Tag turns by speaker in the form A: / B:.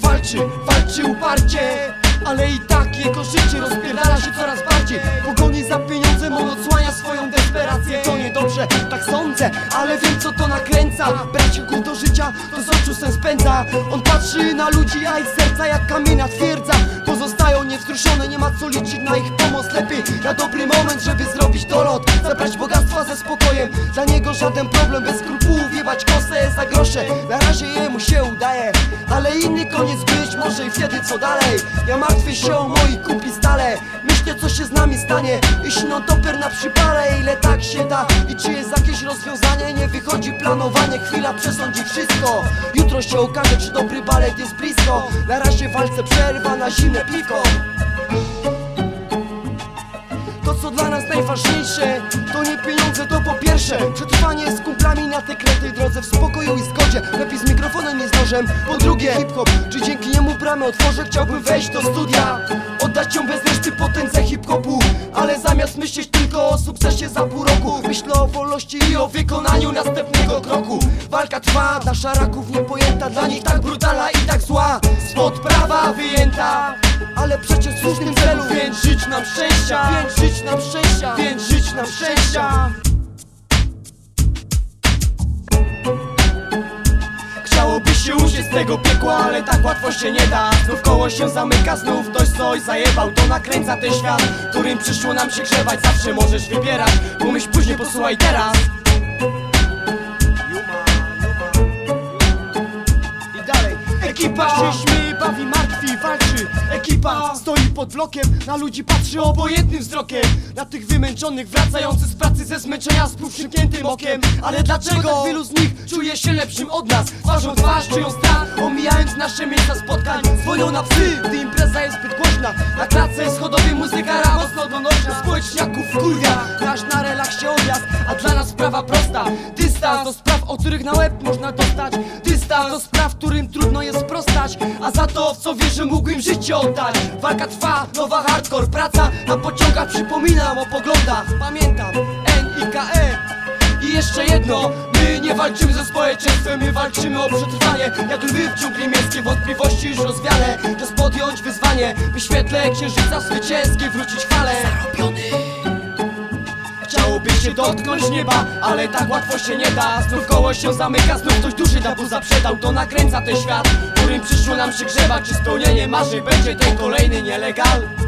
A: wsparcie Ale i tak jego życie rozpierdala się coraz bardziej. Pogoni za pieniądzem, on odsłania swoją desperację. To niedobrze, tak sądzę, ale wiem co to nakręca. Brać go do życia, to z oczu sen spędza. On patrzy na ludzi, a ich serca jak kamienia twierdza Pozostają niewzruszone, nie ma co liczyć na ich pomoc. Lepiej na dobry moment, żeby zrobić dolot. Zabrać bogactwa ze spokojem. Dla niego żaden problem, bez skrupułów Jebać kosę za grosze. Na razie jemu się udaje Inny koniec być może i wtedy co dalej? Ja martwię się o moich kupi stale Myślę co się z nami stanie Jeśli no toper na przypale. Ile tak się da i czy jest jakieś rozwiązanie? Nie wychodzi planowanie, chwila przesądzi wszystko. Jutro się okaże czy dobry balet jest blisko. Na razie walce przerwa na zimne piwko. To co dla nas najważniejsze To nie pieniądze, to po pierwsze. Przetrwanie z kumplami na tej kretej drodze W spokoju i zgodzie. Lepiej z Po drugie hip-hop Czy dzięki niemu bramę otworzę Chciałbym wejść do studia? Oddać ją bez reszty potędze hip-hopu Ale zamiast myśleć tylko o sukcesie za pół roku Myślę o wolności i o wykonaniu następnego kroku. Walka trwa, dla szaraków niepojęta Dla nich tak brutalna i tak zła. Spod prawa wyjęta ale przecież w słusznym celu Więc żyć nam szczęścia Więc żyć nam szczęścia Więc żyć nam szczęścia tego piekła, ale tak łatwo się nie da. Znów koło się zamyka, znów ktoś coś zajebał. To nakręca ten świat, którym przyszło nam się grzewać Zawsze możesz wybierać, pomyśl później, posłuchaj teraz. I dalej. Ekipa. Się śmieje, bawi, martwi, walczy. Ekipa. Stoi pod blokiem, na ludzi patrzy obojętnym wzrokiem. Na tych wymęczonych, wracających z pracy ze zmęczenia z przymkniętym okiem. Ale dlaczego tak wielu z nich czuje się lepszym od nas? Twarzą twarz czują strach, omijając nasze miejsca spotkań. Dzwonią na psy, gdy impreza jest zbyt głośna. Na klatce schodowej muzyka ra mocno donośna. Społeczniaków kurwia, nasz na relaksie odjazd A dla nas sprawa prosta. Dystans do spraw, o których na łeb można dostać. Dystans do spraw, którym trudno jest sprostać. A za to, w co wierzę, mógłbym życie oddać. Walka trwa, nowa hardcore, praca. Na pociągach Przypominam o poglądach, pamiętam N-I-K-E i jeszcze jedno, my nie walczymy ze społeczeństwem, my walczymy o przetrwanie. Jak lwy w dżungli miejskie, wątpliwości już rozwiane. Czas podjąć wyzwanie, by świetle księżyca zwycięskie wrócić chwale się dotknąć nieba, ale tak łatwo się nie da Znów koło się zamyka, znów ktoś duży dabu zaprzedał To nakręca ten świat, którym przyszło nam się grzebać Czy spełnienie marzeń będzie ten kolejny nielegal?